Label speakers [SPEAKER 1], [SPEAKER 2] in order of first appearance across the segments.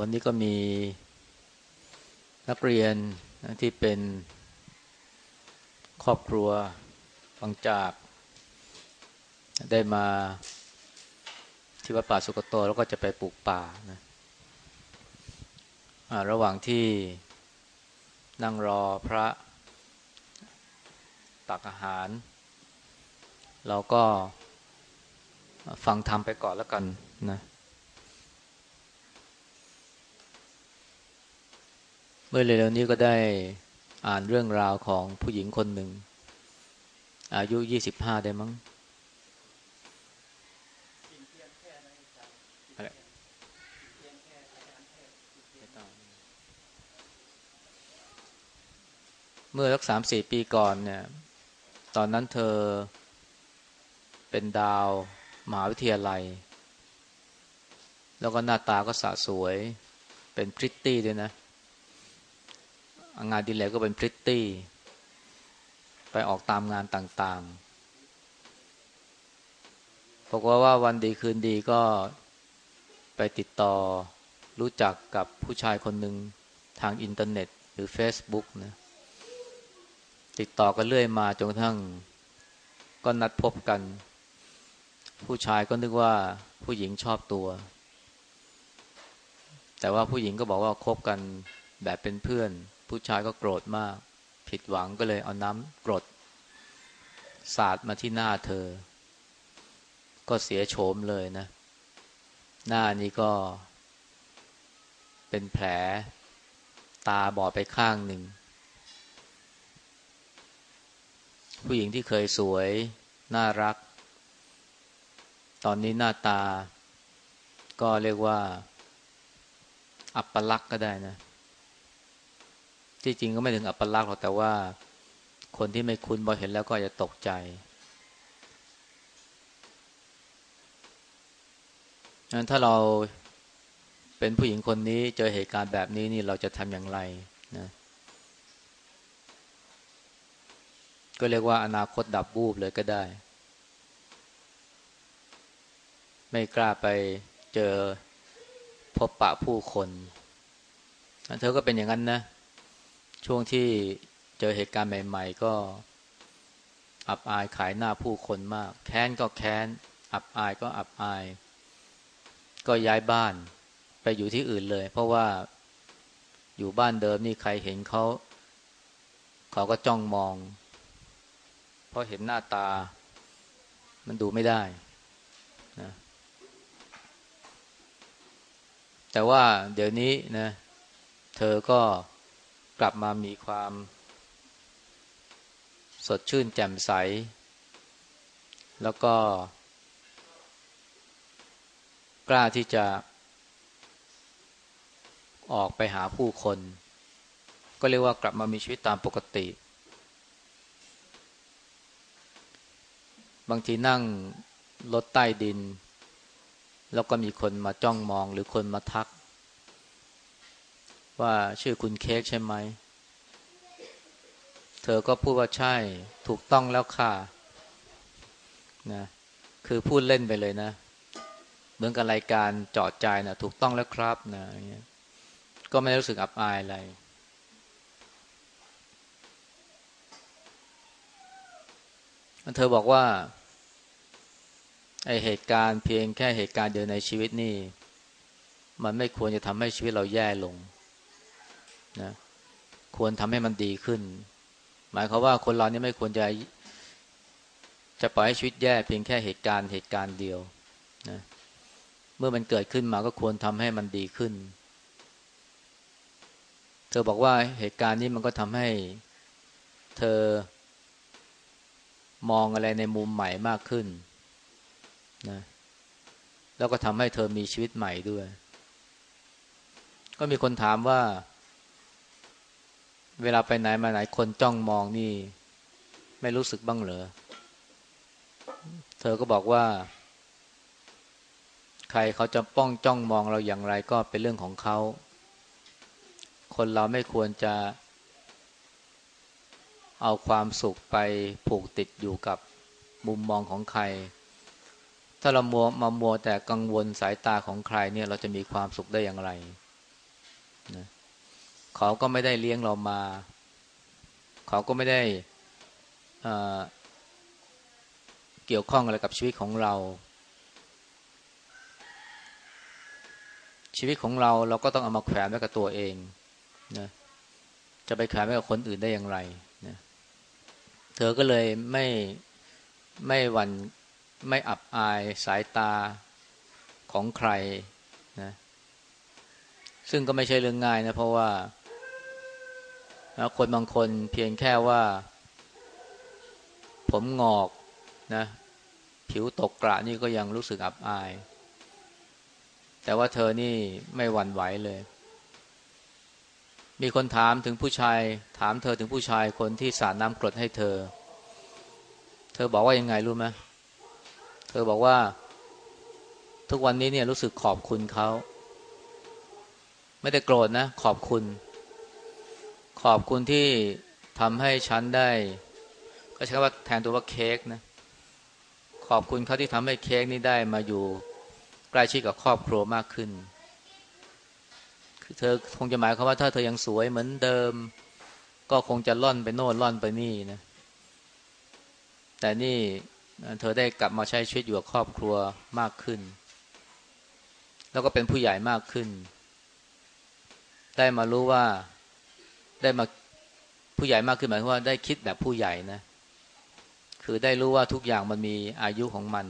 [SPEAKER 1] วันนี้ก็มีนักเรียนนะที่เป็นครอบครัวบางจาก ได้มาที่วัดป่าสุกโตแล้วก็จะไปปลูกป่านะระหว่างที่นั่งรอพระตักอาหาร เราก็ฟังธรรมไปก่อนแล้วกันนะ มื่อเร็วๆนี้ก็ได้อ่านเรื่องราวของผู้หญิงคนหนึ่ง อายุยี่สิบห้าได้มั้งเมื่อสักสามสี่ปีก่อนเนี่ย ตอนนั้นเธอเป็นดาวมหาวิทยาลัย แล้วก็หน้าตาก็สะสวย เป็นพริตตี้ด้วยนะ งานดีเลยก็เป็นพริตตี้ ไปออกตามงานต่างๆบอกว่าว่าวันดีคืนดีก็ไปติดต่อรู้จักกับผู้ชายคนหนึ่งทางอินเทอร์เน็ต หรือ Facebook นะติดต่อกันเรื่อยมาจนกระทั่งก็นัดพบกัน ผู้ชายก็นึกว่าผู้หญิงชอบตัว แต่ว่าผู้หญิงก็บอกว่าคบกัน แบบเป็นเพื่อน ผู้ชายก็โกรธมาก ผิดหวังก็เลยเอาน้ำกรด สาดมาที่หน้าเธอ ก็เสียโฉมเลยนะ หน้านี้ก็ เป็นแผล ตาบอดไปข้างหนึ่ง ผู้หญิงที่เคยสวย น่ารัก ตอนนี้หน้าตา ก็เรียกว่า อัปลักษณ์ก็ได้นะ ที่จริงก็ไม่ถึงอัปลักษณ์หรอกแต่ว่าคนที่ไม่คุ้นพอเห็นแล้วก็จะตกใจงั้นถ้าเราเป็นผู้หญิงคนนี้เจอเหตุการณ์แบบนี้นี่เราจะทำอย่างไรนะก็เรียกว่าอนาคตดับบูบเลยก็ได้ ไม่กล้าไปเจอพบปะผู้คน เธอก็เป็นอย่างนั้นนะ ช่วงที่เจอเหตุการณ์ใหม่ ๆ ก็ อับอายขายหน้าผู้คนมาก แค้นก็แค้น อับอายก็อับอาย ก็ย้ายบ้านไปอยู่ที่อื่นเลย เพราะว่าอยู่บ้านเดิมนี่ใครเห็นเขาเขาก็จ้องมอง เพราะเห็นหน้าตา มันดูไม่ได้นะแต่ว่าเดี๋ยวนี้นะ เธอก็ กลับมามีความ สดชื่นแจ่มใส แล้วก็ กล้าที่จะ ออกไปหาผู้คน ก็เรียกว่ากลับมามีชีวิตตามปกติ บางทีนั่งรถใต้ดิน แล้วก็มีคนมาจ้องมองหรือคนมาทัก ว่าชื่อคุณเค้กใช่ไหม เธอก็พูดว่าใช่ ถูกต้องแล้วค่ะนะคือพูดเล่นไปเลยนะ เหมือนกับรายการเจาะใจนะถูกต้องแล้วครับนะอย่างเงี้ยก็ไม่รู้สึกอับอายอะไร เธอบอกว่าไอเหตุการณ์เพียงแค่เหตุการณ์เดียวในชีวิตนี่ มันไม่ควรจะทำให้ชีวิตเราแย่ลง นะควรทำให้มันดีขึ้น หมายความว่าคนเรานี่ไม่ควรจะจะปล่อยให้ชีวิตแย่เพียงแค่เหตุการณ์เหตุการณ์เดียวนะเมื่อมันเกิดขึ้นมาก็ควรทำให้มันดีขึ้น เธอบอกว่าเหตุการณ์นี้มันก็ทำให้เธอมองอะไรในมุมใหม่มากขึ้นนะแล้วก็ทำให้เธอมีชีวิตใหม่ด้วย ก็มีคนถามว่า เวลาไปไหนมาไหนคนจ้องมองนี่ ไม่รู้สึกบ้างเหรอ เธอก็บอกว่า ใครเขาจะป้องจ้องมองเราอย่างไรก็เป็นเรื่องของเขา คนเราไม่ควรจะ เอาความสุขไปผูกติดอยู่กับมุมมองของใคร ถ้าเรามัวมามัวแต่กังวลสายตาของใครเนี่ย เราจะมีความสุขได้อย่างไรนะ เขาก็ไม่ได้เลี้ยงเรามา เขาก็ไม่ได้เกี่ยวข้องอะไรกับชีวิตของเรา ชีวิตของเราเราก็ต้องเอามาแขวนไว้กับตัวเองนะจะไปแขวนไว้กับคนอื่นได้อย่างไรนะเธอก็เลยไม่ไม่หวั่นไม่อับอายสายตาของใครนะซึ่งก็ไม่ใช่เรื่องง่ายนะเพราะว่า คนบางคนเพียงแค่ว่า ผมงอกนะ ผิวตกกระนี่ก็ยังรู้สึกอับอาย แต่ว่าเธอนี่ไม่หวั่นไหวเลย มีคนถามถึงผู้ชาย ถามเธอถึงผู้ชายคนที่สาดน้ำกรดให้เธอ เธอบอกว่ายังไงรู้ไหมเธอบอกว่า ทุกวันนี้เนี่ยรู้สึกขอบคุณเขา ไม่ได้โกรธนะ ขอบคุณ ขอบคุณที่ทำให้ฉันได้ ก็ใช้คำว่าแทนตัวว่าเค้กนะ ขอบคุณเขาที่ทำให้เค้กนี้ได้มาอยู่ใกล้ชิดกับครอบครัวมากขึ้นเธอคงจะหมายความว่าถ้าเธอยังสวยเหมือนเดิม ก็คงจะล่อนไปโน่นล่อนไปนี่นะ แต่นี่เธอได้กลับมาใช้ชีวิตอยู่กับครอบครัวมากขึ้น แล้วก็เป็นผู้ใหญ่มากขึ้น ได้มารู้ว่า ได้มาผู้ใหญ่มากขึ้นหมายความว่าได้คิดแบบผู้ใหญ่นะ คือได้รู้ว่าทุกอย่างมันมีอายุของมัน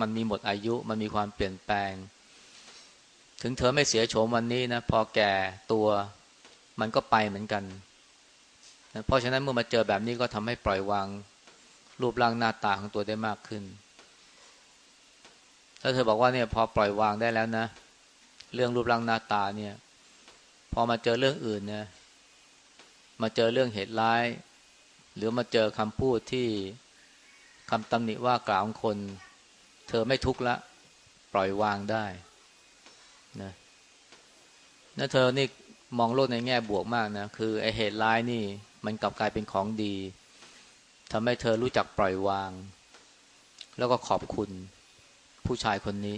[SPEAKER 1] มันมีหมดอายุ มันมีความเปลี่ยนแปลง ถึงเธอไม่เสียโฉมวันนี้นะ พอแก่ตัวมันก็ไปเหมือนกันเพราะฉะนั้นเมื่อมาเจอแบบนี้ก็ทำให้ปล่อยวางรูปร่างหน้าตาของตัวได้มากขึ้น ถ้าเธอบอกว่าเนี่ยพอปล่อยวางได้แล้วนะ เรื่องรูปร่างหน้าตาเนี่ย พอมาเจอเรื่องอื่นเนี่ย มาเจอเรื่องเหตุร้าย หรือมาเจอคำพูดที่คำตำหนิว่ากล่าวของคน เธอไม่ทุกข์ละ ปล่อยวางได้นะนะเธอนี่มองโลกในแง่บวกมากนะ คือไอเหตุร้ายนี่ มันกลับกลายเป็นของดีทำให้เธอรู้จักปล่อยวาง แล้วก็ขอบคุณผู้ชายคนนี้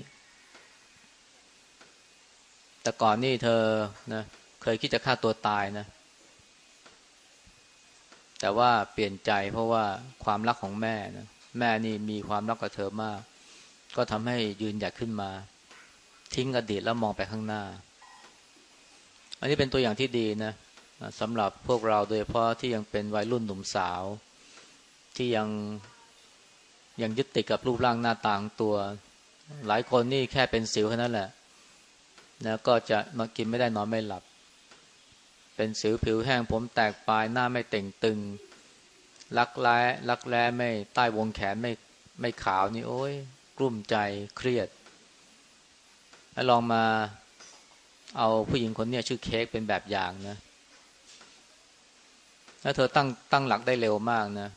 [SPEAKER 1] แต่ก่อนนี่เธอนะเคยคิดจะฆ่าตัวตายนะ แต่ว่าเปลี่ยนใจเพราะว่าความรักของแม่นะแม่นี่มีความรักกับเธอมาก ก็ทำให้ยืนหยัดขึ้นมา ทิ้งอดีตแล้วมองไปข้างหน้า อันนี้เป็นตัวอย่างที่ดีนะสำหรับพวกเราโดยเฉพาะที่ยังเป็นวัยรุ่นหนุ่มสาว ที่ยังยังยึดติดกับรูปร่างหน้าตาของตัว หลายคนนี่แค่เป็นสิวแค่นั้นแหละนะก็จะมากินไม่ได้นอนไม่หลับ เป็นสิวผิวแห้งผมแตกปลายหน้าไม่เต่งตึง รักแร้รักแร้ไม่ใต้วงแขนไม่ไม่ขาวนี่โอ้ยกลุ้มใจเครียดแล้วลองมาเอาผู้หญิงคนนี้ชื่อเค้กเป็นแบบอย่างนะ แล้วเธอตั้งตั้งหลักได้เร็วมากนะ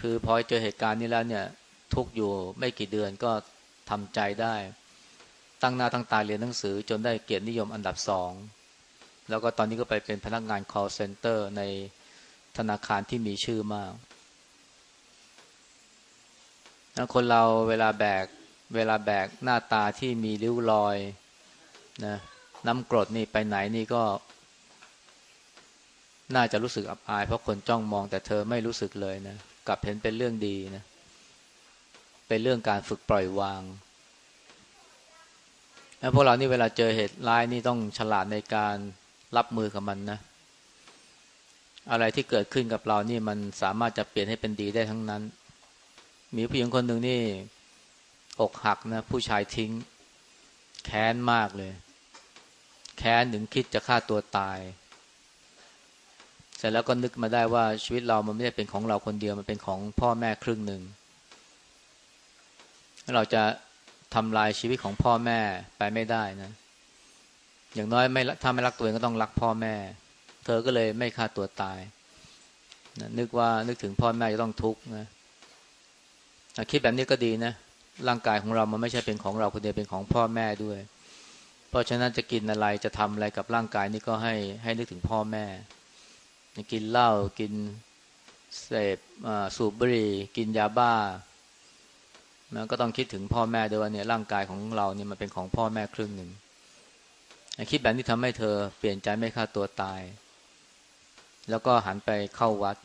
[SPEAKER 1] คือพอเจอเหตุการณ์นี้แล้วเนี่ย ทุกอยู่ไม่กี่เดือนก็ทำใจได้ ตั้งหน้าตั้งตาเรียนหนังสือจนได้เกียรตินิยมอันดับสอง แล้วก็ตอนนี้ก็ไปเป็นพนักงาน call center ในธนาคารที่มีชื่อมาก คนเราเวลาแบก เวลาแบกหน้าตาที่มีริ้วรอยนะน้ำกรดนี่ไปไหนนี่ก็ น่าจะรู้สึกอับอาย เพราะคนจ้องมองแต่เธอไม่รู้สึกเลยนะกลับเห็นเป็นเรื่องดีนะเป็นเรื่องการฝึกปล่อยวางแล้วพวกเรานี่เวลาเจอเหตุร้ายนี่ต้องฉลาดในการ รับมือกับมันนะ อะไรที่เกิดขึ้นกับเรานี่มันสามารถจะเปลี่ยนให้เป็นดีได้ทั้งนั้น มีผู้หญิงคนหนึ่งนี่อกหักนะ ผู้ชายทิ้ง แค้นมากเลย แค้นถึงคิดจะฆ่าตัวตาย เสร็จแล้วก็นึกมาได้ว่าชีวิตเรามันไม่ได้เป็นของเราคนเดียวมันเป็นของพ่อแม่ครึ่งหนึ่งเราจะทำลายชีวิตของพ่อแม่ไปไม่ได้นะ อย่างน้อยไม่ถ้าไม่รักตัวเองก็ต้องรักพ่อแม่ เธอก็เลยไม่ฆ่าตัวตายนะนึกว่านึกถึงพ่อแม่จะต้องทุกข์นะคิดแบบนี้ก็ดีนะร่างกายของเรามันไม่ใช่เป็นของเราคนเดียวเป็นของพ่อแม่ด้วย เพราะฉะนั้นจะกินอะไรจะทำอะไรกับร่างกายนี้ก็ให้ให้นึกถึงพ่อแม่ กินเหล้ากินเสพสูบบุหรี่กินยาบ้ามันก็ต้องคิดถึงพ่อแม่ด้วยว่าเนี่ยร่างกายของเราเนี่ยมันเป็นของพ่อแม่ครึ่งหนึ่ง คิดแบบนี้ทำให้เธอเปลี่ยนใจไม่ฆ่าตัวตาย แล้วก็หันไปเข้าวัด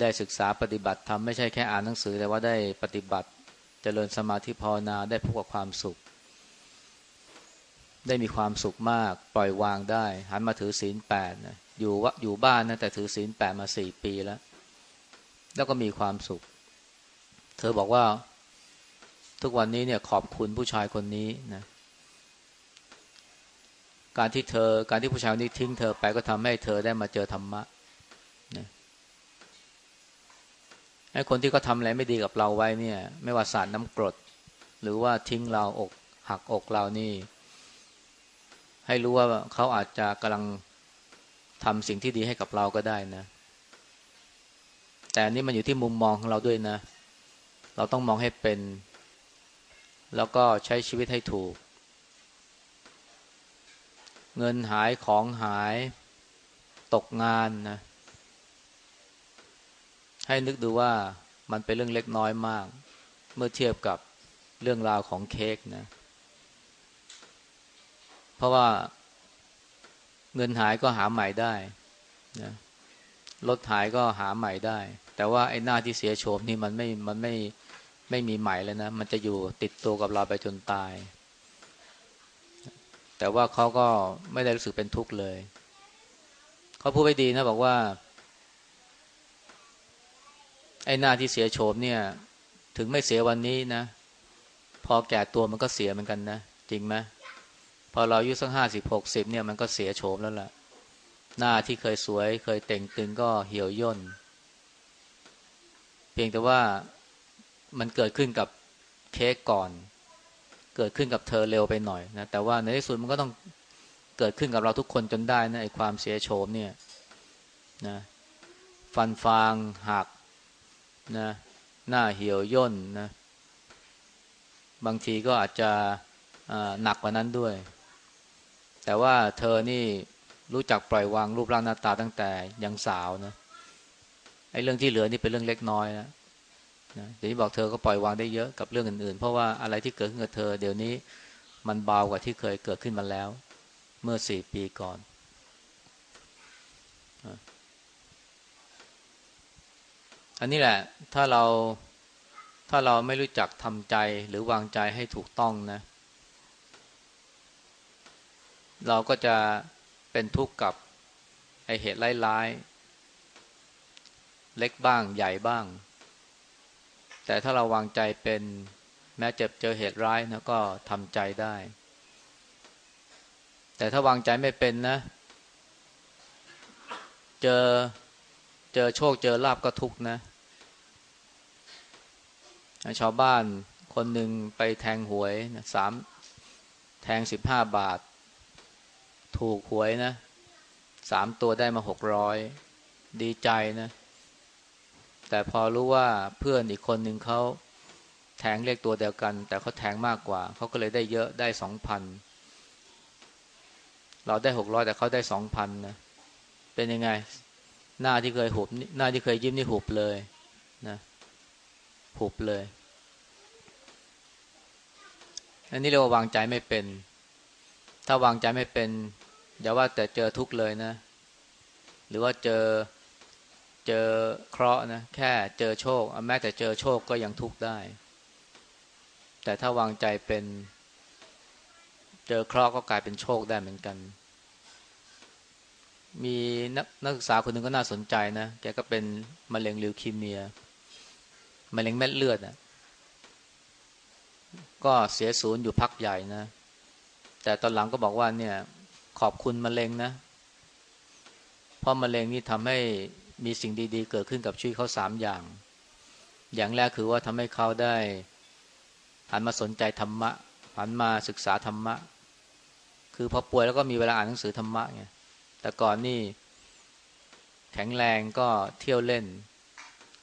[SPEAKER 1] ได้ศึกษาปฏิบัติทำไม่ใช่แค่อ่านหนังสือแต่ว่าได้ปฏิบัติจเจริญสมาธิภาวนาได้พบกับความสุข ได้มีความสุขมาก ปล่อยวางได้ หันมาถือศีลแปดนะอยู่วะอยู่บ้านนะแต่ถือศีลแปดมาสี่ปีแล้ว แล้วก็มีความสุข เธอบอกว่า ทุกวันนี้เนี่ยขอบคุณผู้ชายคนนี้นะ การที่เธอ การที่ผู้ชายคนนี้ทิ้งเธอไปก็ทำให้เธอได้มาเจอธรรมะนะไอ้คนที่เขาทำอะไรไม่ดีกับเราไว้เนี่ย ไม่ว่าสารน้ำกรด หรือว่าทิ้งเราอกหักอกเรานี่ ให้รู้ว่าเขาอาจจะกำลังทำสิ่งที่ดีให้กับเราก็ได้นะ แต่นี่มันอยู่ที่มุมมองของเราด้วยนะ เราต้องมองให้เป็น แล้วก็ใช้ชีวิตให้ถูก เงินหายของหายตกงานนะให้นึกดูว่ามันเป็นเรื่องเล็กน้อยมาก เมื่อเทียบกับเรื่องราวของเค้กนะ เพราะว่าเงินหายก็หาใหม่ได้นะรถหายก็หาใหม่ได้ แต่ว่าไอ้หน้าที่เสียโฉมนี่มันไม่มันไม่ไม่มีใหม่เลยนะ มันจะอยู่ติดตัวกับเราไปจนตาย แต่ว่าเขาก็ไม่ได้รู้สึกเป็นทุกข์เลย เขาพูดไปดีนะบอกว่า ไอ้หน้าที่เสียโฉมเนี่ย ถึงไม่เสียวันนี้นะ พอแก่ตัวมันก็เสียเหมือนกันนะ จริงไหมพอเราอายุสักห้าสิบหกสิบเนี่ยมันก็เสียโฉมแล้วล่ะ หน้าที่เคยสวย เคยเต่งตึงก็เหี่ยวย่น เพียงแต่ว่ามันเกิดขึ้นกับเค้กก่อน เกิดขึ้นกับเธอเร็วไปหน่อยนะแต่ว่าในที่สุดมันก็ต้องเกิดขึ้นกับเราทุกคนจนได้นะไอ้ความเสียโฉมเนี่ยนะฟันฟางหักนะหน้าเหี่ยวย่นนะบางทีก็อาจจะหนักกว่านั้นด้วย แต่ว่าเธอนี่รู้จักปล่อยวางรูปร่างหน้าตาตั้งแต่ยังสาวนะไอ้เรื่องที่เหลือนี่เป็นเรื่องเล็กน้อยนะ นะเดี๋ยวนี้บอกเธอก็ปล่อยวางได้เยอะกับเรื่องอื่นๆ เพราะว่าอะไรที่เกิดขึ้นกับเธอ เดี๋ยวนี้มันเบากว่าที่เคยเกิดขึ้นมาแล้ว เมื่อสี่ปีก่อนอันนี้แหละ ถ้าเราถ้าเราไม่รู้จักทำใจหรือวางใจให้ถูกต้องนะ เราก็จะเป็นทุกข์กับไอเหตุร้ายๆเล็กบ้างใหญ่บ้าง แต่ถ้าเราวางใจเป็นแม้เจ็บเจอเหตุร้ายนะก็ทำใจได้ แต่ถ้าวางใจไม่เป็นนะ เจอเจอโชคเจอลาบก็ทุกนะ ชาวบ้านคนหนึ่งไปแทงหวยนะสามแทงสิบห้าบาท ถูกหวยนะสามตัวได้มาหกร้อยดีใจนะ แต่พอรู้ว่าเพื่อนอีกคนหนึ่งเขาแทงเลขตัวเดียวกัน แต่เขาแทงมากกว่าเขาก็เลยได้เยอะได้สองพันเราได้หกร้อยแต่เขาได้สองพันนะเป็นยังไง หน้าที่เคยหุบหน้าที่เคยยิ้มนี่หุบเลยนะหุบเลย อันนี้เรียกว่าวางใจไม่เป็น ถ้าวางใจไม่เป็นอย่าว่าแต่เจอทุกข์เลยนะ หรือว่าเจอ เจอเคราะห์นะแค่เจอโชคแม้แต่เจอโชคก็ยังทุกข์ได้ แต่ถ้าวางใจเป็น เจอเคราะห์ก็กลายเป็นโชคได้เหมือนกัน มีนักนักศึกษาคนหนึ่งก็น่าสนใจนะแกก็เป็นมะเร็งลิวคีเมียมะเร็งเม็ดเลือดอะก็เสียศูนย์อยู่พักใหญ่นะ แต่ตอนหลังก็บอกว่าเนี่ย ขอบคุณมะเร็งนะ เพราะมะเร็งนี่ทำให้ มีสิ่งดีๆ เกิดขึ้นกับชีวิตเขาสามอย่าง อย่างแรกคือว่าทำให้เขาได้หันมาสนใจธรรมะหันมาศึกษาธรรมะ คือพอป่วยแล้วก็มีเวลาอ่านหนังสือธรรมะไงแต่ก่อนนี่ แข็งแรงก็เที่ยวเล่น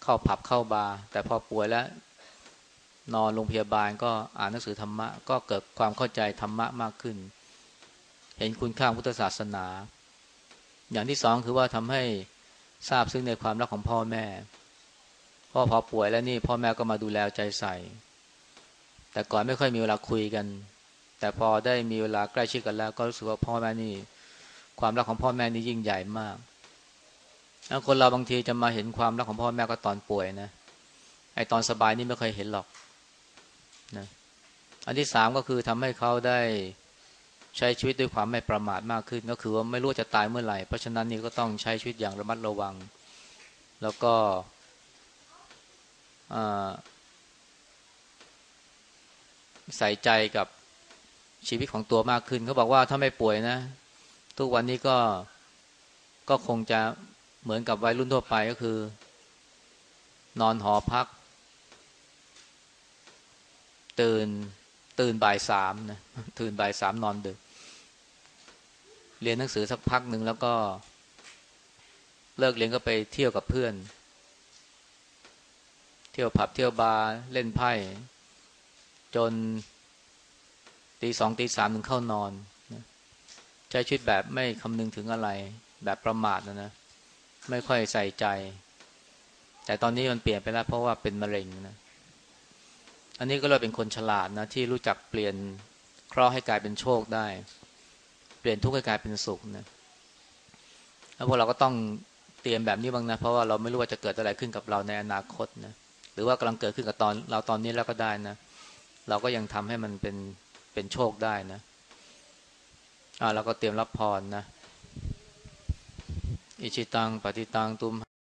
[SPEAKER 1] เข้าผับเข้าบาร์แต่พอป่วยแล้ว นอนโรงพยาบาลก็อ่านหนังสือธรรมะ ก็เกิดความเข้าใจธรรมะมากขึ้น เห็นคุณค่าพุทธศาสนา อย่างที่สองคือว่าทำให้ ทราบซึ่งในความรักของพ่อแม่ พ่อพอป่วยแล้วนี่พ่อแม่ก็มาดูแลใจใส่ แต่ก่อนไม่ค่อยมีเวลาคุยกัน แต่พอได้มีเวลาใกล้ชิดกันแล้ว ก็รู้สึกว่าพ่อแม่นี่ ความรักของพ่อแม่นี่ยิ่งใหญ่มากแล้วคนเราบางทีจะมาเห็นความรักของพ่อแม่ก็ตอนป่วยนะไอตอนสบายนี่ไม่เคยเห็นหรอกนะอันที่สามก็คือทำให้เขาได้ ใช้ชีวิตด้วยความไม่ประมาทมากขึ้น ก็คือว่าไม่รู้จะตายเมื่อไหร่ เพราะฉะนั้นนี่ก็ต้องใช้ชีวิตอย่างระมัดระวัง แล้วก็ใส่ใจกับชีวิตของตัวมากขึ้นเขาบอกว่าถ้าไม่ป่วยนะ ทุกวันนี้ก็ก็คงจะเหมือนกับวัยรุ่นทั่วไปก็คือ นอนหอพัก ตื่น ตื่นบ่ายสามนะตื่นบ่ายสามนอนดึก เรียนหนังสือสักพักหนึ่งแล้วก็ เลิกเรียนก็ไปเที่ยวกับเพื่อน เที่ยวผับเที่ยวบาร์เล่นไพ่จนตีสองตีสามถึงเข้านอนใช้ชีวิตแบบไม่คำนึงถึงอะไร แบบประมาทนะนะ ไม่ค่อยใส่ใจ แต่ตอนนี้มันเปลี่ยนไปแล้วเพราะว่าเป็นมะเร็งนะ อันนี้ก็เลยเป็นคนฉลาดนะที่รู้จักเปลี่ยนเคราะห์ให้กลายเป็นโชคได้ เปลี่ยนทุกข์ให้กลายเป็นสุขนะแล้วพวกเราก็ต้องเตรียมแบบนี้บ้างนะเพราะว่าเราไม่รู้ว่าจะเกิดอะไรขึ้นกับเราในอนาคตนะหรือว่ากำลังเกิดขึ้นกับตอนเราตอนนี้แล้วก็ได้นะ เราก็ยังทำให้มันเป็นเป็นโชคได้นะอ่าเราก็เตรียมรับพรนะอิชิตังปฏิตังตุม